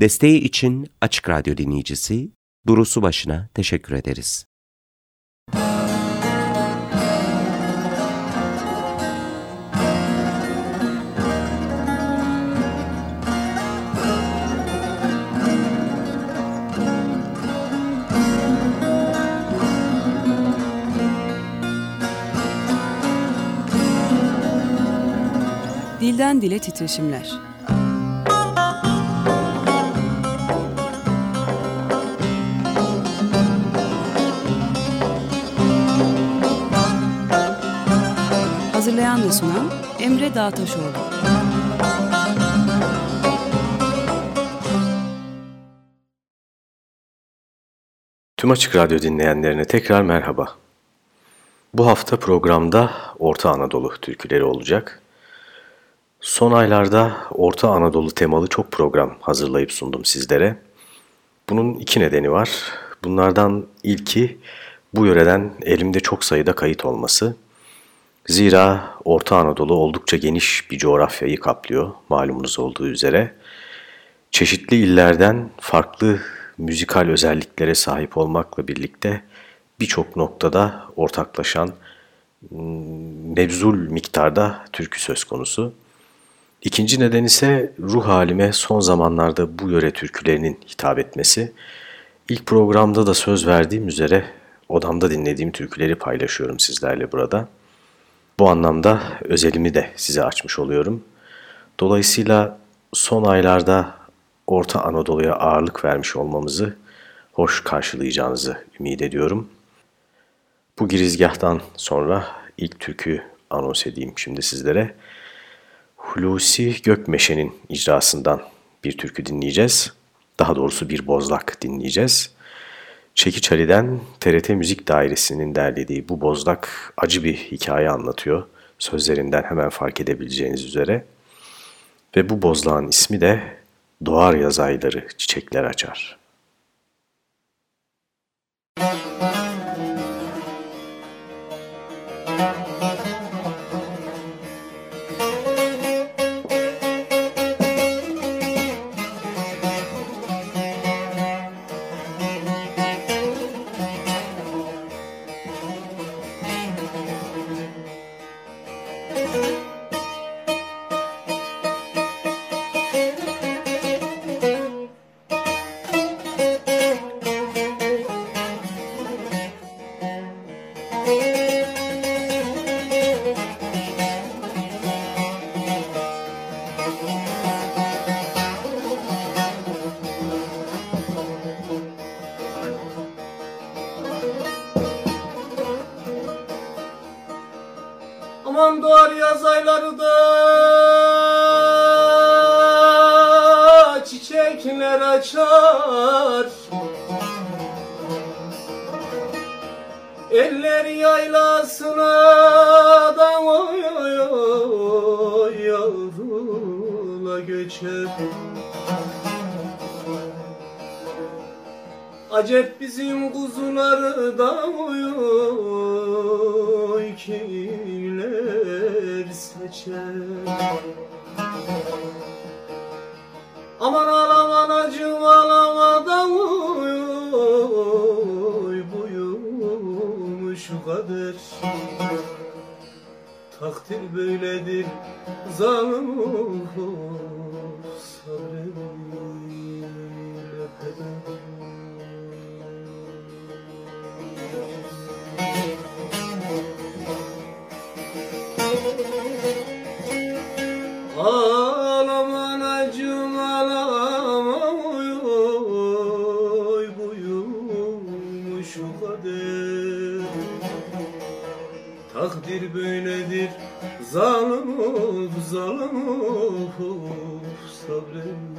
Desteği için Açık Radyo dinleyicisi Duru Subaşı'na teşekkür ederiz. Dilden Dile Titreşimler Hazırlayan ve sunan Emre Dağtaşoğlu. Tüm Açık Radyo dinleyenlerine tekrar merhaba. Bu hafta programda Orta Anadolu türküleri olacak. Son aylarda Orta Anadolu temalı çok program hazırlayıp sundum sizlere. Bunun iki nedeni var. Bunlardan ilki bu yöreden elimde çok sayıda kayıt olması. Zira Orta Anadolu oldukça geniş bir coğrafyayı kaplıyor malumunuz olduğu üzere. Çeşitli illerden farklı müzikal özelliklere sahip olmakla birlikte birçok noktada ortaklaşan mevzul miktarda türkü söz konusu. İkinci neden ise ruh halime son zamanlarda bu yöre türkülerinin hitap etmesi. İlk programda da söz verdiğim üzere odamda dinlediğim türküleri paylaşıyorum sizlerle burada. Bu anlamda özelimi de size açmış oluyorum. Dolayısıyla son aylarda Orta Anadolu'ya ağırlık vermiş olmamızı hoş karşılayacağınızı ümit ediyorum. Bu girizgahtan sonra ilk türkü anons edeyim şimdi sizlere. Hulusi Gökmeşe'nin icrasından bir türkü dinleyeceğiz. Daha doğrusu bir bozlak dinleyeceğiz. Çekiç Ali'den TRT Müzik Dairesi'nin derlediği bu bozlak acı bir hikaye anlatıyor. Sözlerinden hemen fark edebileceğiniz üzere. Ve bu bozlağın ismi de Doğar Yaz Ayları Çiçekler Açar. Acep bizim kuzuları da oy kimler seçer. Aman alam anacım alama da kader Takdir böyledir zalim sabreyle böyledir. Zalim of zalim of sabret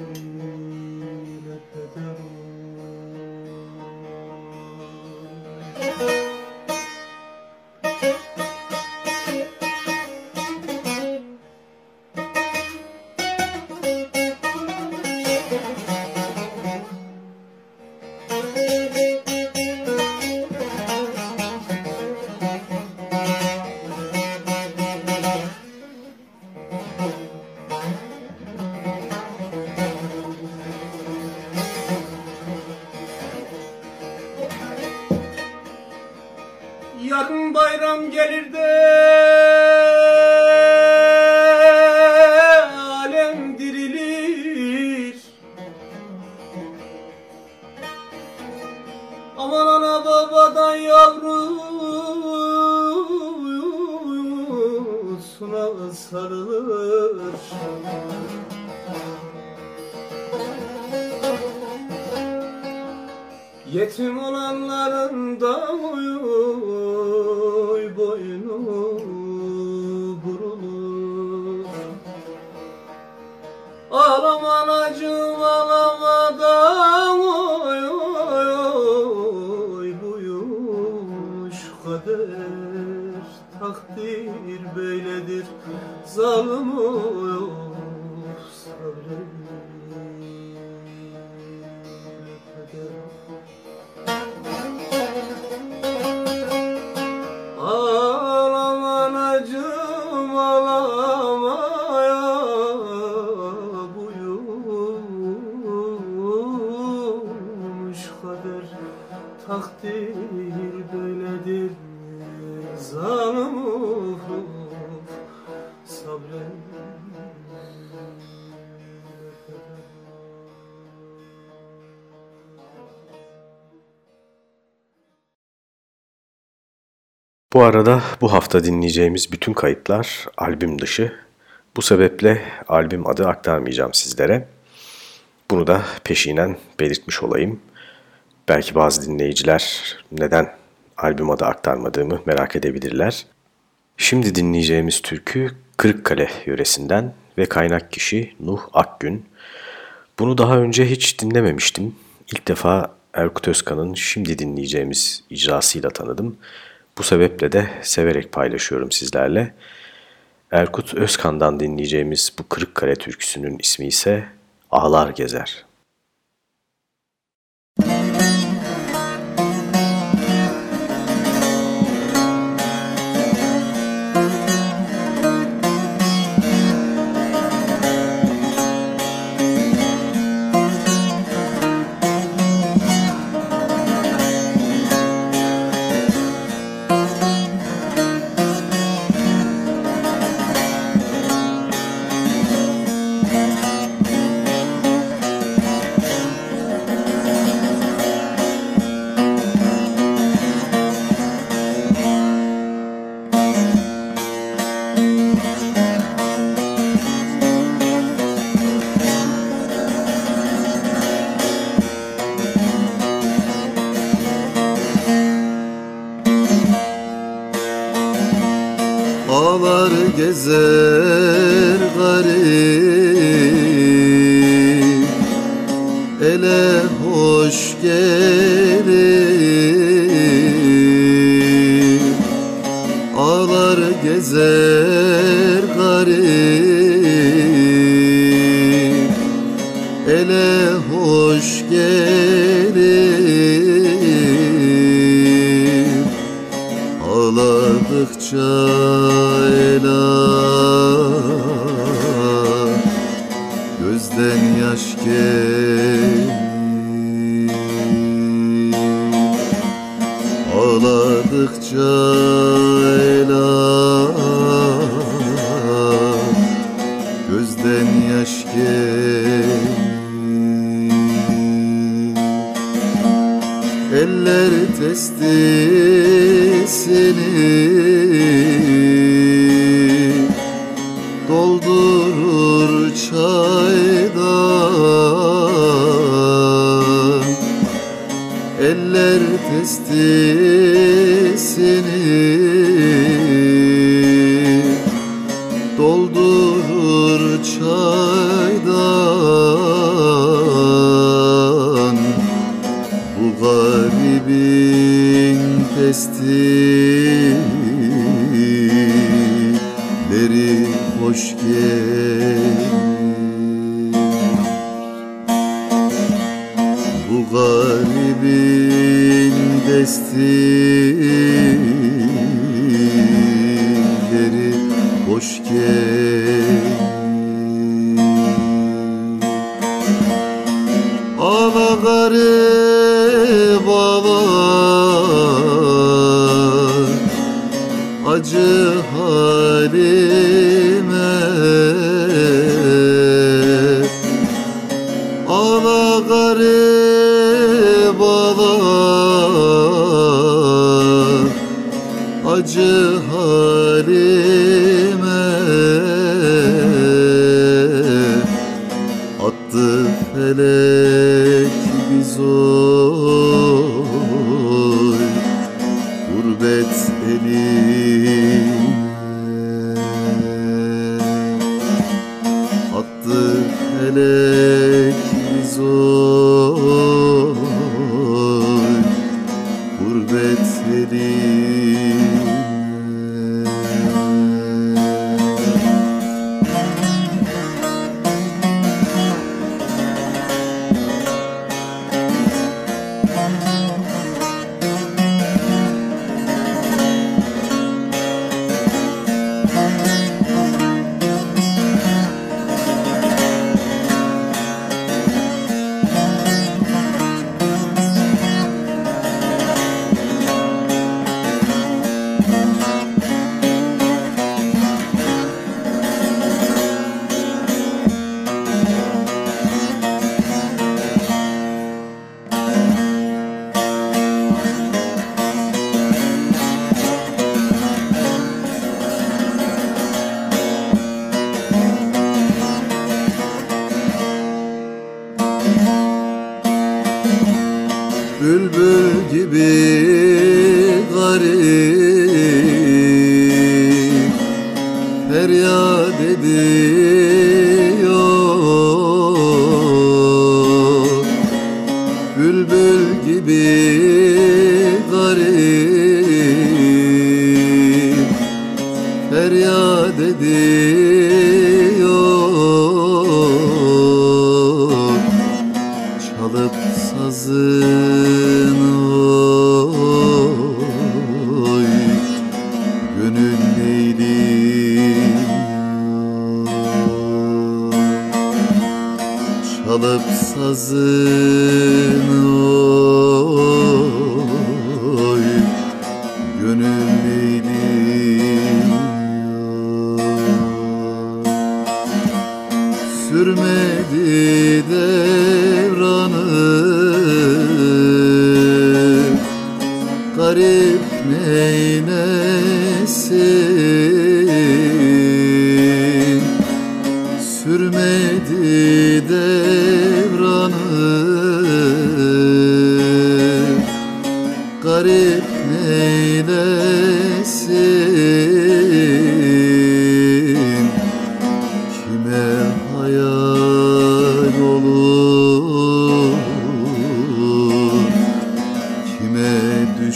bayram gelir de Bu arada bu hafta dinleyeceğimiz bütün kayıtlar albüm dışı. Bu sebeple albüm adı aktarmayacağım sizlere. Bunu da peşinen belirtmiş olayım. Belki bazı dinleyiciler neden albüm adı aktarmadığımı merak edebilirler. Şimdi dinleyeceğimiz türkü Kırıkkale yöresinden ve kaynak kişi Nuh Akgün. Bunu daha önce hiç dinlememiştim. İlk defa Erkut Özkan'ın şimdi dinleyeceğimiz icrasıyla tanıdım. Bu sebeple de severek paylaşıyorum sizlerle. Erkut Özkan'dan dinleyeceğimiz bu Kırıkkale türküsünün ismi ise Ağlar Gezer. Gezer garip. Ele hoş gelir Ağladıkça ela Gözden yaş gelir Ağla gibi Gelir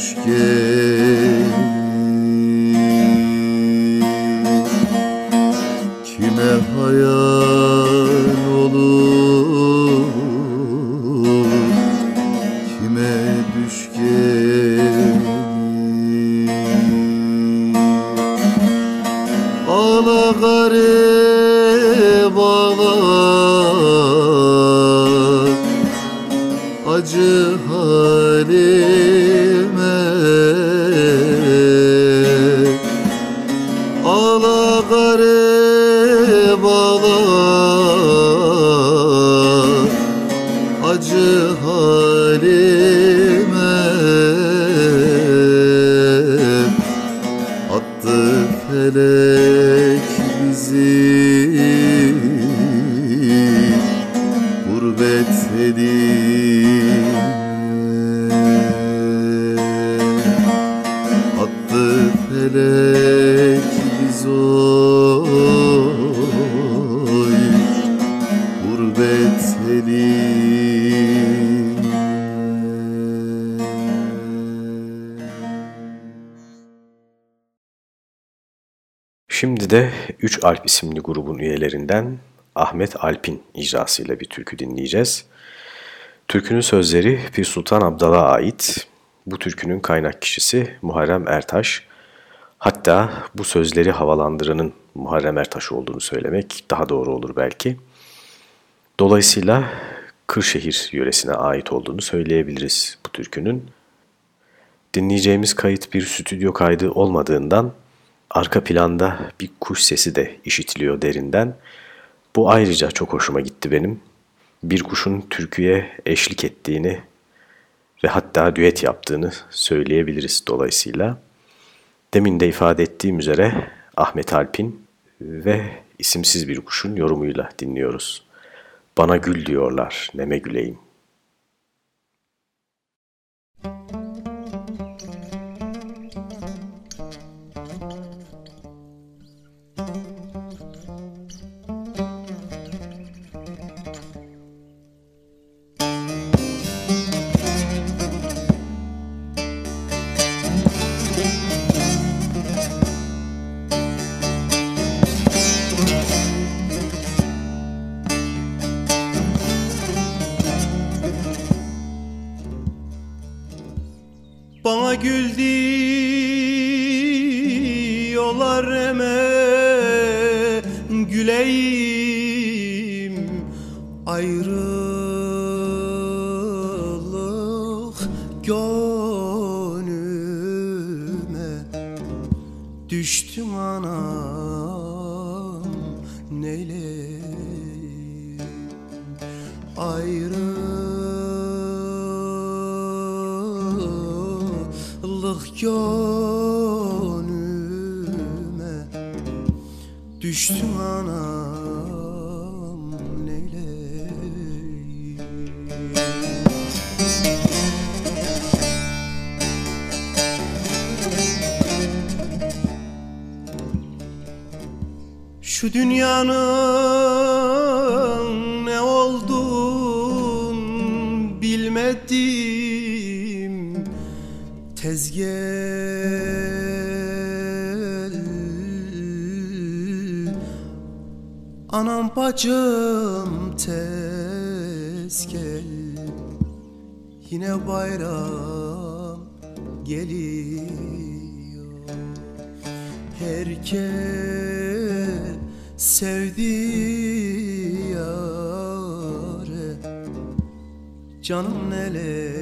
Ahmet Alp'in icrasıyla bir türkü dinleyeceğiz. Türkünün sözleri Pir Sultan Abdal'a ait. Bu türkünün kaynak kişisi Muharrem Ertaş. Hatta bu sözleri havalandıranın Muharrem Ertaş olduğunu söylemek daha doğru olur belki. Dolayısıyla Kırşehir yöresine ait olduğunu söyleyebiliriz bu türkünün. Dinleyeceğimiz kayıt bir stüdyo kaydı olmadığından arka planda bir kuş sesi de işitiliyor derinden. Bu ayrıca çok hoşuma gitti benim. bir kuşun türküye eşlik ettiğini ve hatta düet yaptığını söyleyebiliriz dolayısıyla. Demin de ifade ettiğim üzere Ahmet Alp'in ve isimsiz bir kuşun yorumuyla dinliyoruz. Bana gül diyorlar, neme güleyim. Bana Düştüm anam neyleyim Şu dünyanın bacım tez Yine bayram geliyor. Herkes sevdi yâre. Canım neler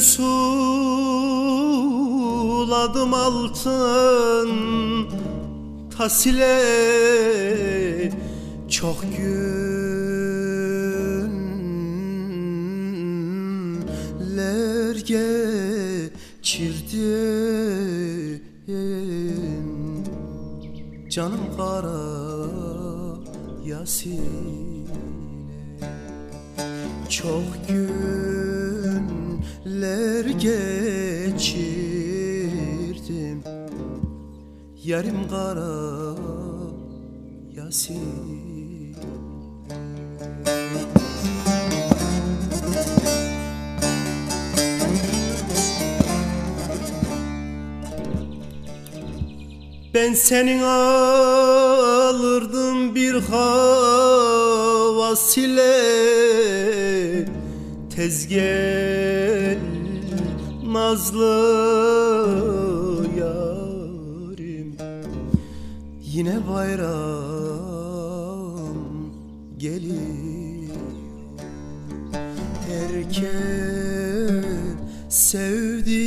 suladım altın tasile çok günler geçirdim canım kara Yasin çok günler geçirdim. Yarım kara Yasin. Ben senin alırdım bir havas ile Tez gel nazlı yarim. Yine bayram gelir Herkes sevdi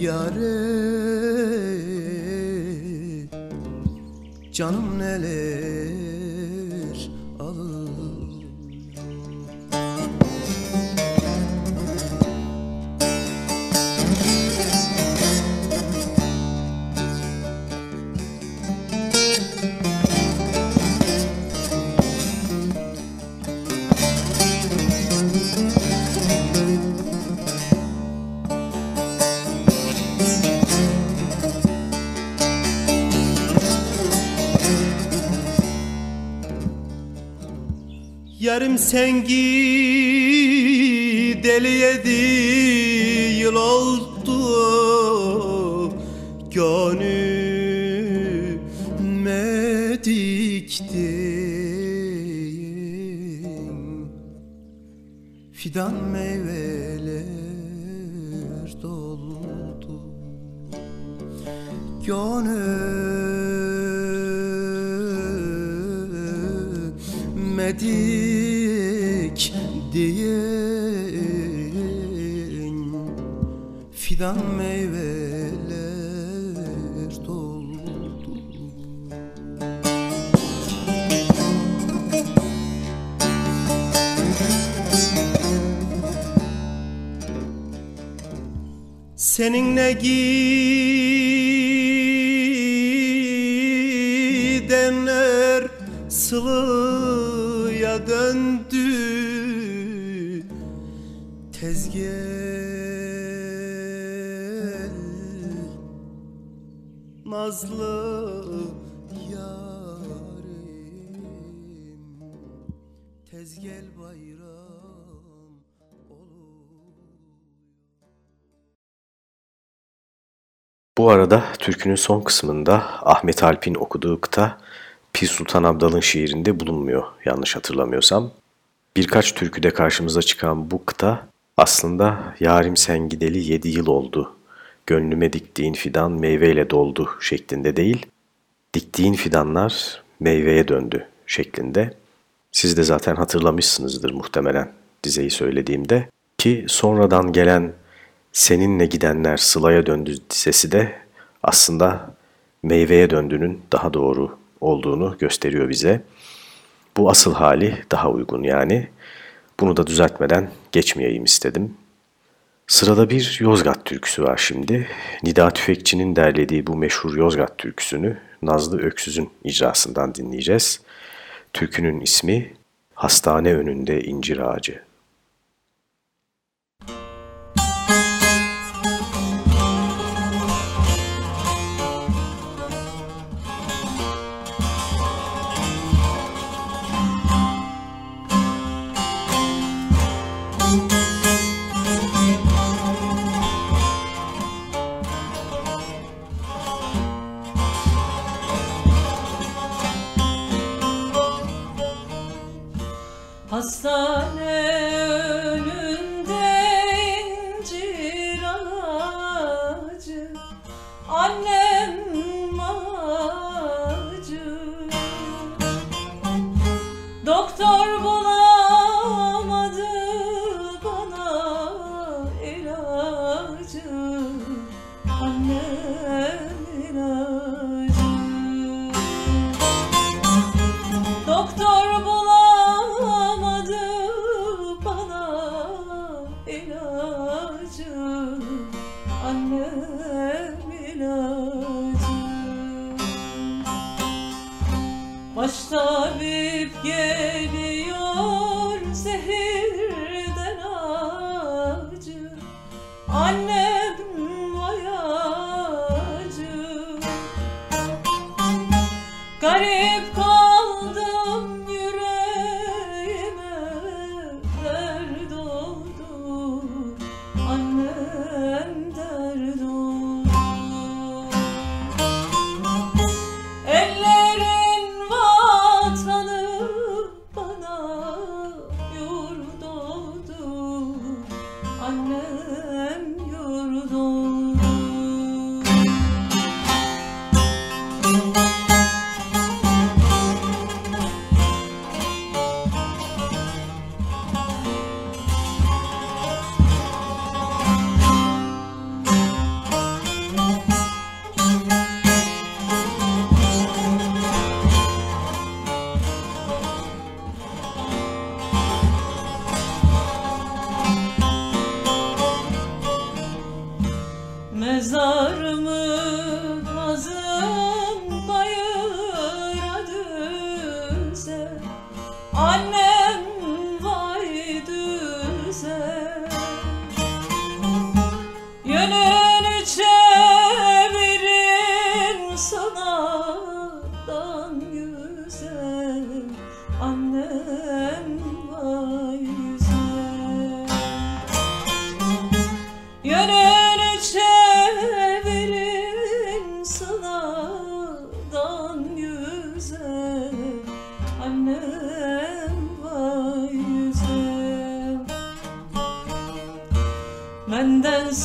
yare Canım Yarım sen gideli yedi yıl oldu. Gönlüme diktin Fidan meyveler doldu. Gönemedik diyen fidan meyveler doldu. Seninle gidenler Nazlı yarim Tez gel bayram olur Bu arada türkünün son kısmında Ahmet Alp'in okuduğu kıta Pir Sultan Abdal'ın şiirinde bulunmuyor yanlış hatırlamıyorsam. Birkaç türküde karşımıza çıkan bu kıta aslında Yarim sen gideli yedi yıl oldu. Gönlüme diktiğin fidan meyveyle doldu şeklinde değil, diktiğin fidanlar meyveye döndü şeklinde. Siz de zaten hatırlamışsınızdır muhtemelen dizeyi söylediğimde ki sonradan gelen Seninle gidenler sılaya döndü dizesi de aslında meyveye döndüğünün daha doğru olduğunu gösteriyor bize. Bu asıl hali daha uygun yani. Bunu da düzeltmeden geçmeyeyim istedim. Sırada bir Yozgat türküsü var şimdi. Nida Tüfekçi'nin derlediği bu meşhur Yozgat türküsünü Nazlı Öksüz'ün icrasından dinleyeceğiz. Türkünün ismi Hastane Önünde İncir Ağacı. Baş tabip geliyor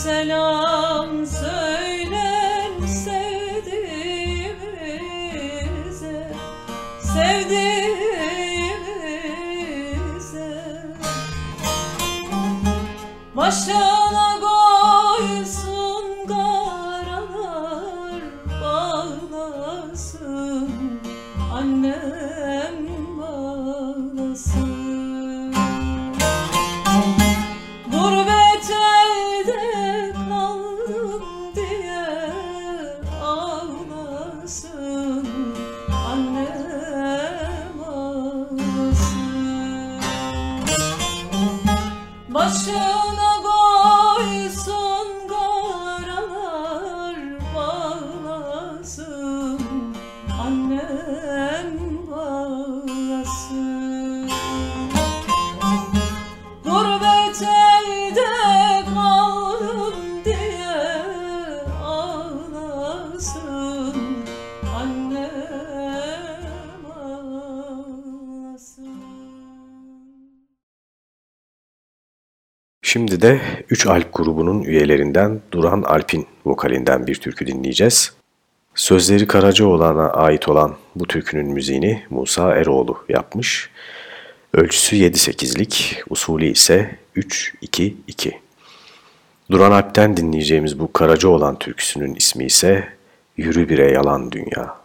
selam Şimdi de 3 Alp grubunun üyelerinden Duran Alp'in vokalinden bir türkü dinleyeceğiz. Sözleri Karacaoğlan'a ait olan bu türkünün müziğini Musa Eroğlu yapmış. Ölçüsü 7-8'lik, usulü ise 3-2-2. Duran Alp'ten dinleyeceğimiz bu Karacaoğlan türküsünün ismi ise Yürü Bire Yalan Dünya.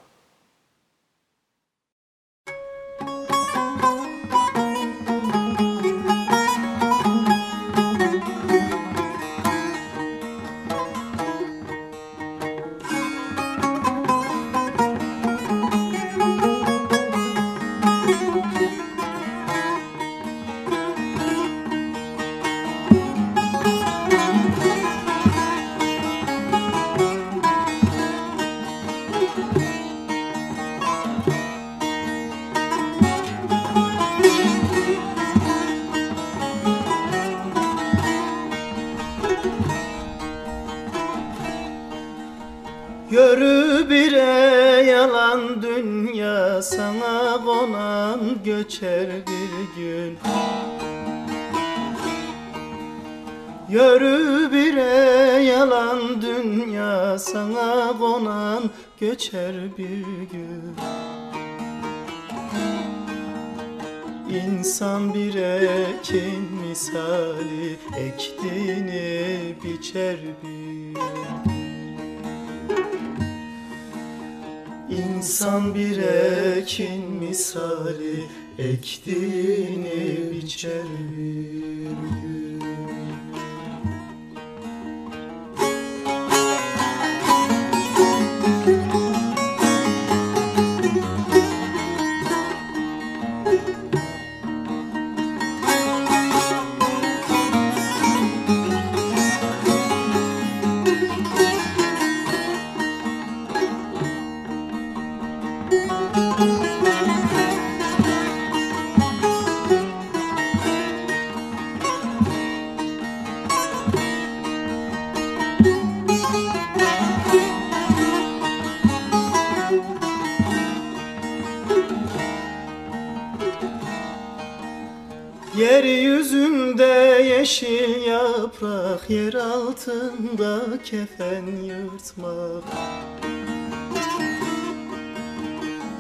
Göçer bir gün. Yürü bire yalan dünya sana konan göçer bir gün. İnsan bir ekin misali ektiğini biçer bir gün İnsan bir ekin misali ektiğini biçer bir gün. Yer altında kefen yırtmak.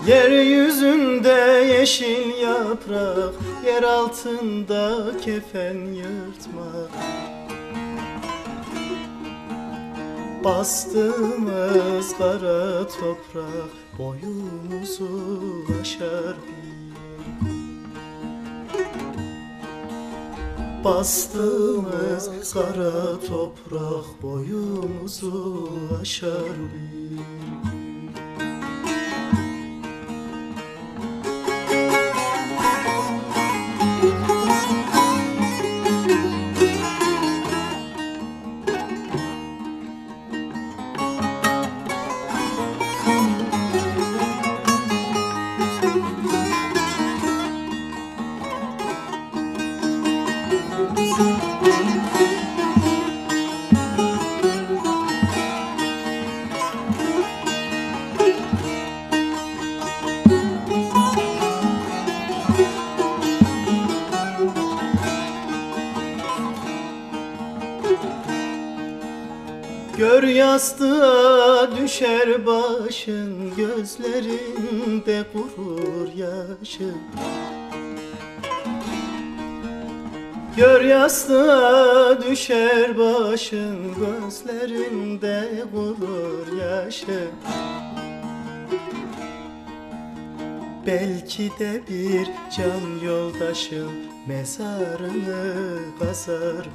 Yeryüzünde yeşil yaprak Yer altında kefen yırtmak. Bastığımız kara toprak Boyumuzu aşar Bastığımız kara toprak boyumuzu aşar bir yastığa düşer başın Gözlerinde kurur yaşın. Gör yastığa düşer başın Gözlerinde kurur yaşın. Belki de bir can yoldaşım Mezarını kazar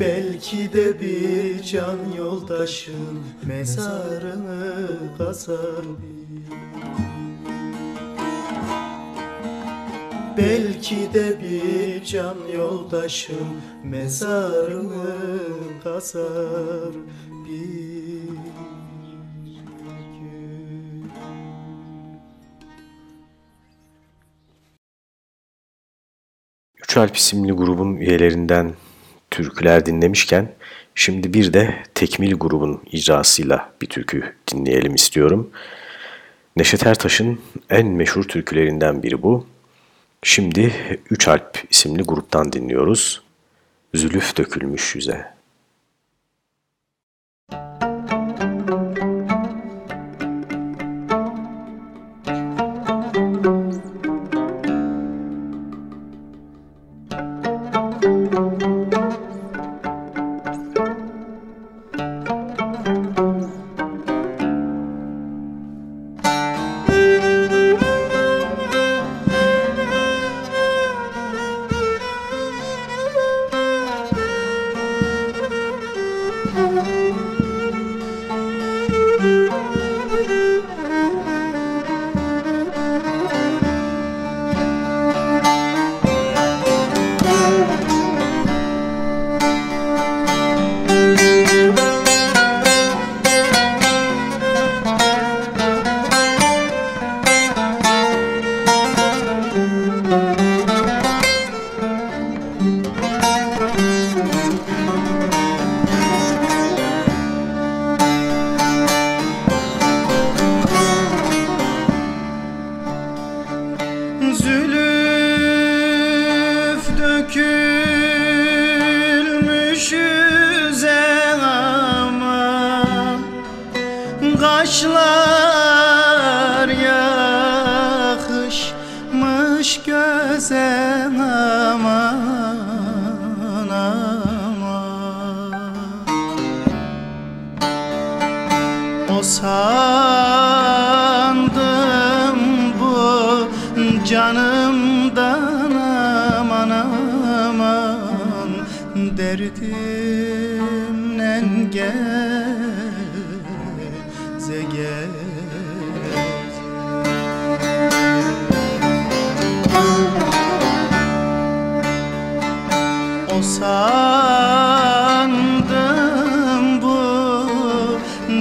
Belki de bir can yoldaşım Mezarını kazar Belki de bir can yoldaşım Mezarını kazar bir. Gün Üç Alp isimli grubun üyelerinden türküler dinlemişken şimdi bir de Tekmil grubun icrasıyla bir türkü dinleyelim istiyorum. Neşet Ertaş'ın en meşhur türkülerinden biri bu. Şimdi Üç Alp isimli gruptan dinliyoruz. Zülüf dökülmüş yüze. Geze geze O sandım bu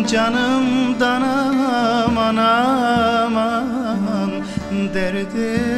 canımdan aman aman Derdimle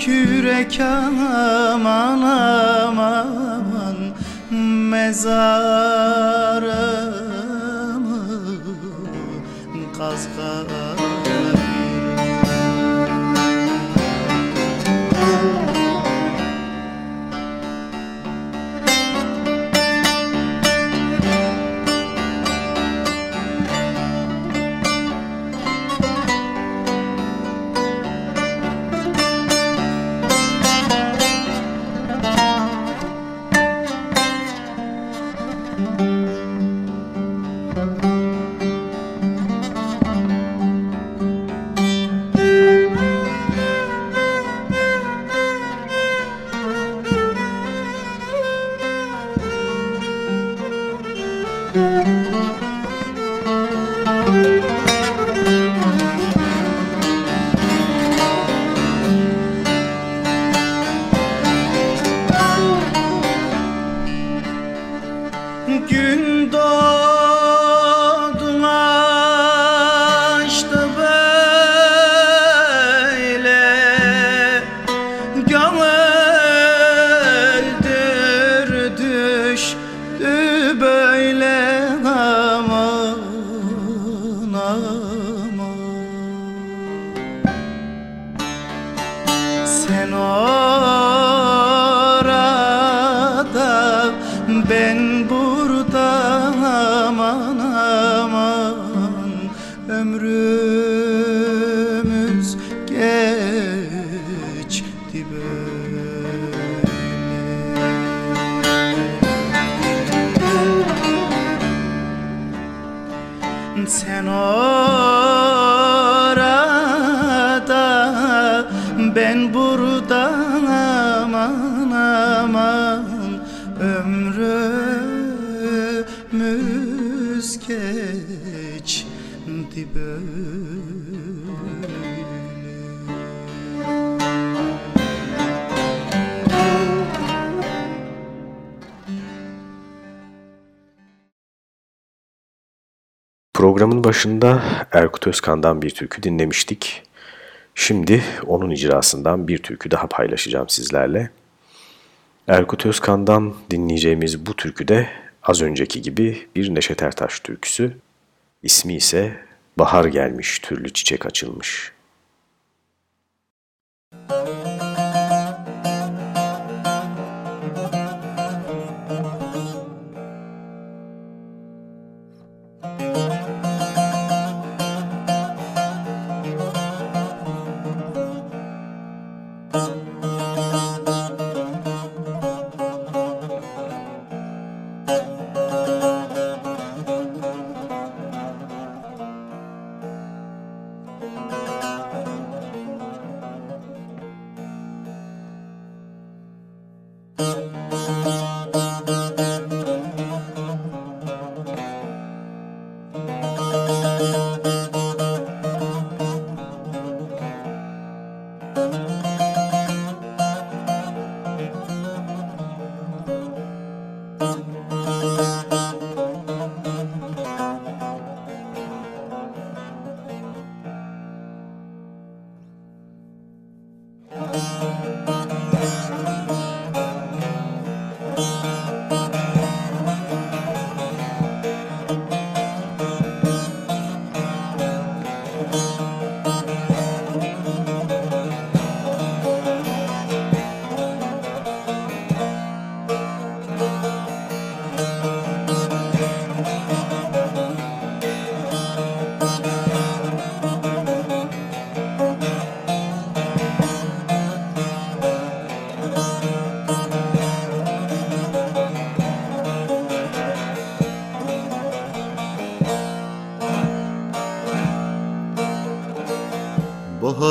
kürek aman aman aman Sen başında Erkut Özkan'dan bir türkü dinlemiştik. Şimdi onun icrasından bir türkü daha paylaşacağım sizlerle. Erkut Özkan'dan dinleyeceğimiz bu türkü de az önceki gibi bir Neşet Ertaş türküsü. İsmi ise Bahar gelmiş türlü çiçek açılmış.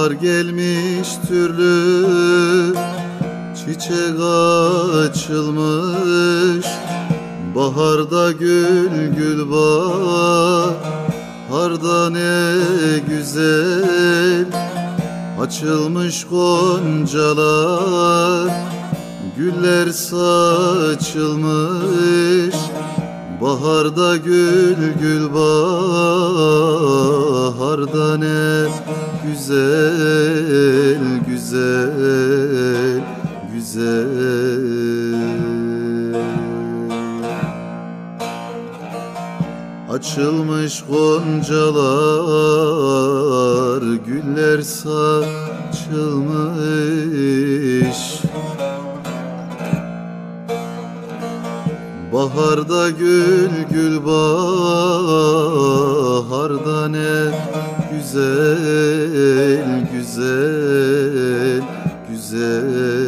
Bahar gelmiş türlü Çiçek açılmış. Baharda gül gül Baharda ne güzel. Açılmış goncalar Güller saçılmış Baharda gül gül baharda ne? Güzel güzel güzel. Açılmış goncalar Güller saçılmış Baharda gül gül baharda ne güzel güzel güzel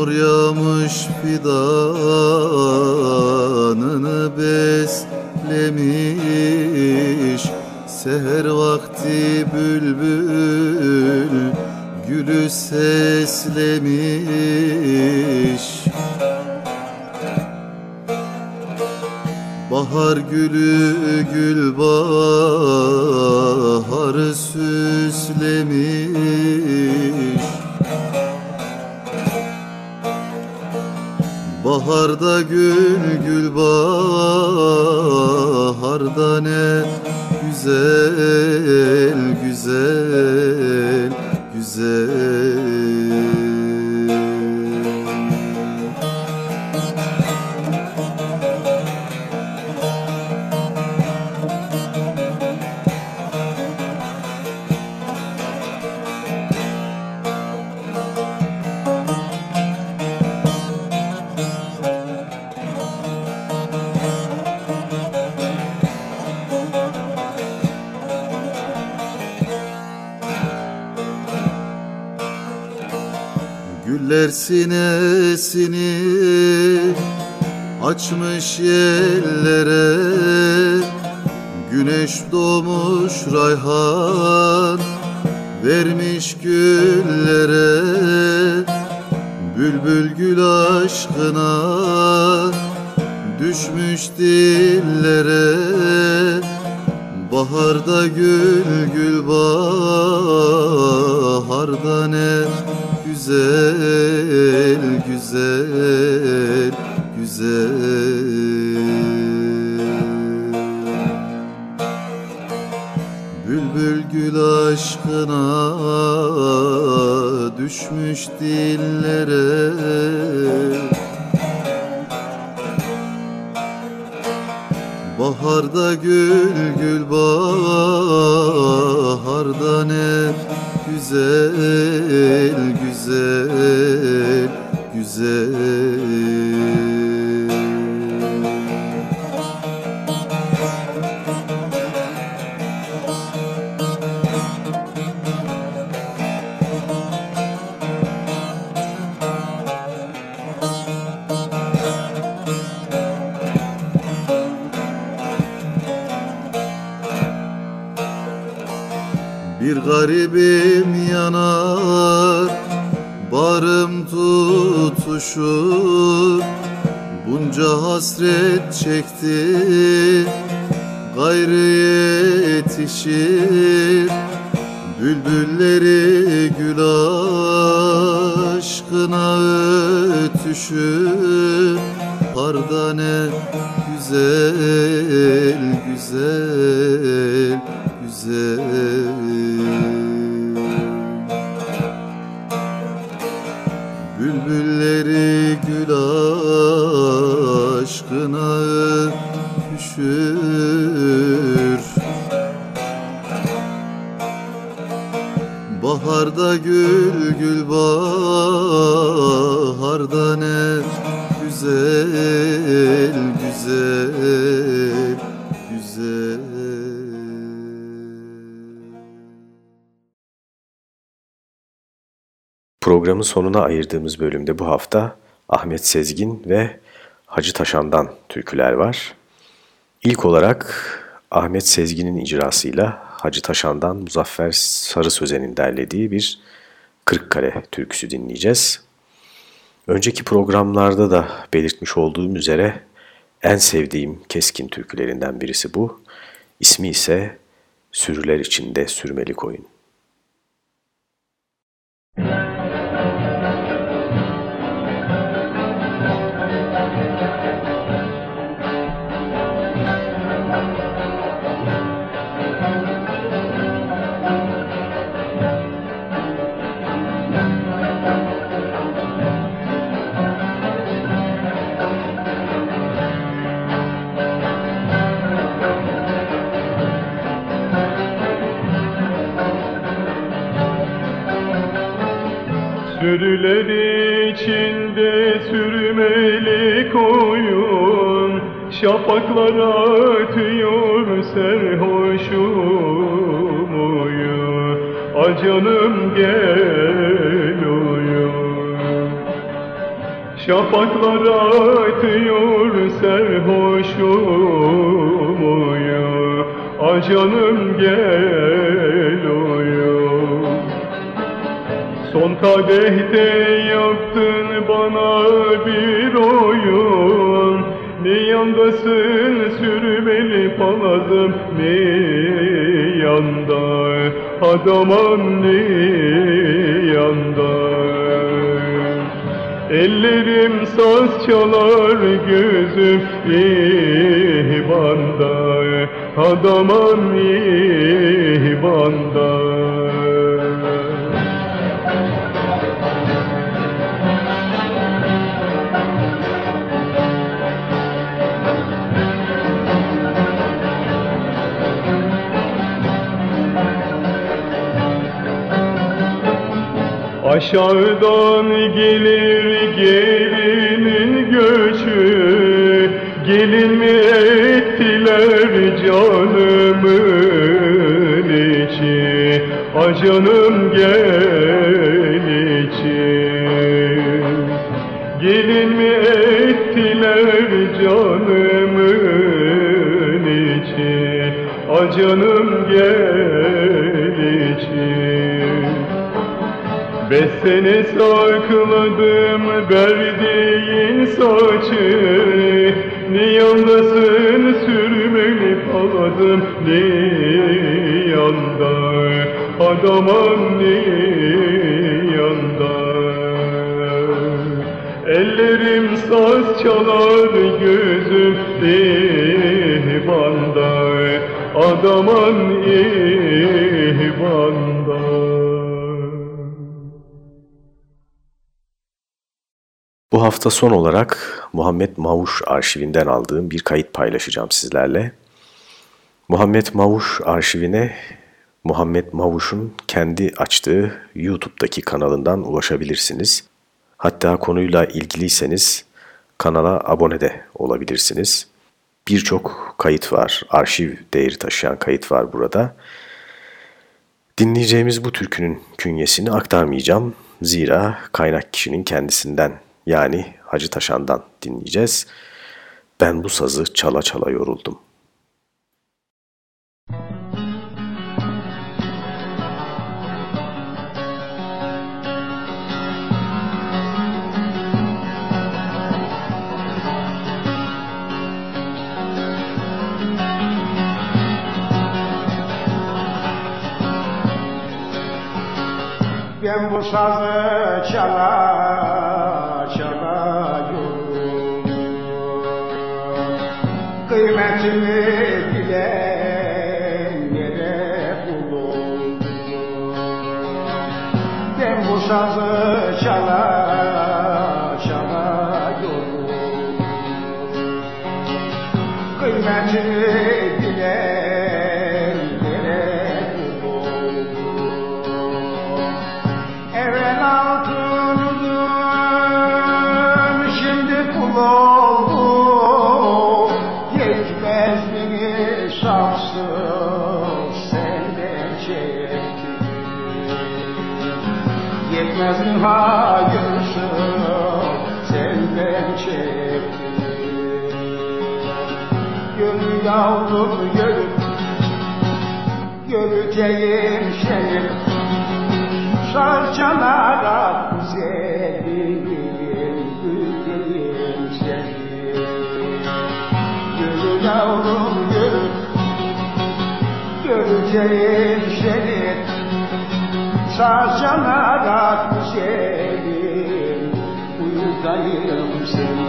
Yağmur yağmış fidanını beslemiş. Seher vakti bülbül gülü seslemiş. Bahar gülü gül Baharda gül gül baharda ne güzel güzel güzel açmış güzel sonuna ayırdığımız bölümde bu hafta Ahmet Sezgin ve Hacı Taşan'dan türküler var. İlk olarak Ahmet Sezgin'in icrasıyla Hacı Taşan'dan Muzaffer Sarı Sözen'in derlediği bir Kırıkkale türküsü dinleyeceğiz. Önceki programlarda da belirtmiş olduğum üzere en sevdiğim keskin türkülerinden birisi bu. İsmi ise Sürüler içinde Sürmeli Koyun. Sürüler içinde sürmeli koyun Şafaklar atıyor serhoşum uyu Acanım gel uyu Şafaklar atıyor serhoşum uyu Acanım gel Son kadehte yaptın bana bir oyun. Ne yandasın sürmeli palazım Ne yanda? Adaman ne yanda? Ellerim saz çalar gözüm ihbanda. Adaman ihbanda Aşağıdan gelir gelinin göçü. Gelin mi ettiler canımın içi Acanım gel içi Gelin mi ettiler canımın içi Acanım gel içi Beş sene sakladım verdiğin saçı. Ne yandasın sürmeli paladım Ne yanda. Adaman ne yanda. Ellerim saz çalar gözüm ihbanda Adaman ihbanda hafta son olarak Muhammed Mavuş arşivinden aldığım bir kayıt paylaşacağım sizlerle. Muhammed Mavuş arşivine Muhammed Mavuş'un kendi açtığı YouTube'daki kanalından ulaşabilirsiniz. Hatta konuyla ilgiliyseniz kanala abone de olabilirsiniz. Birçok kayıt var, arşiv değeri taşıyan kayıt var burada. Dinleyeceğimiz bu türkünün künyesini aktarmayacağım. Zira kaynak kişinin kendisinden yani Hacı Taşan'dan dinleyeceğiz. Ben bu sazı çala çala yoruldum. Ben bu sazı çala hayırsın senden çektim Gönül yavrum gönül Göreceğim seni Sarçalara güzelim, güzelim seni. Yürü yavrum yürü, göreceğim seni. Sarçalara güzelim, uyudayım seni.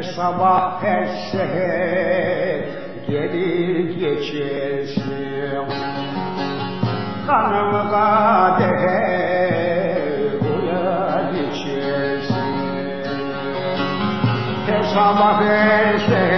Her sabah her seher gelir geçersin Kanımı kadehe uyar içersin Her sabah her seher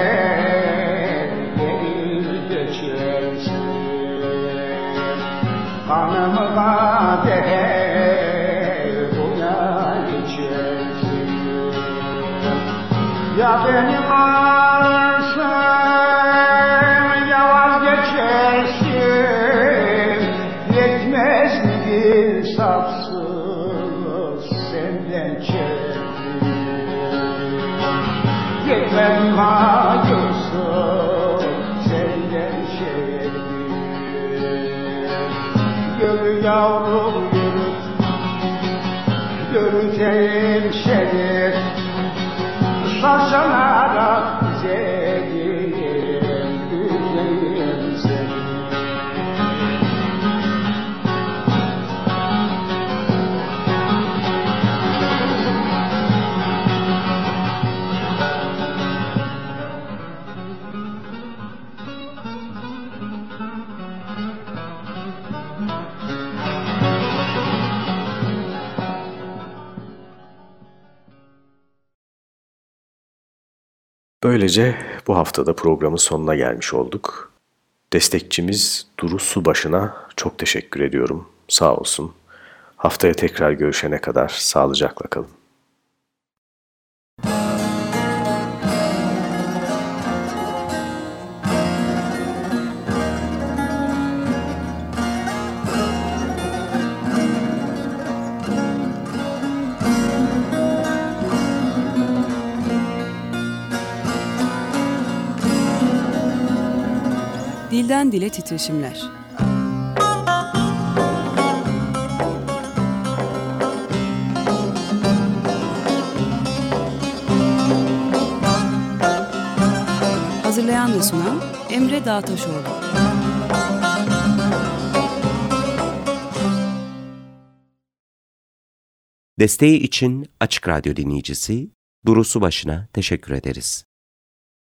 Yürü yavrum yürü Yürüteyim seni. Sarsanarak Böylece bu haftada programın sonuna gelmiş olduk. Destekçimiz Duru Subaşı'na çok teşekkür ediyorum. Sağ olsun. Haftaya tekrar görüşene kadar sağlıcakla kalın. Dilden dile titreşimler. Hazırlayan ve sunan Emre Dağtaşoğlu. Desteği için Açık Radyo dinleyicisi Duru Subaşı'na teşekkür ederiz.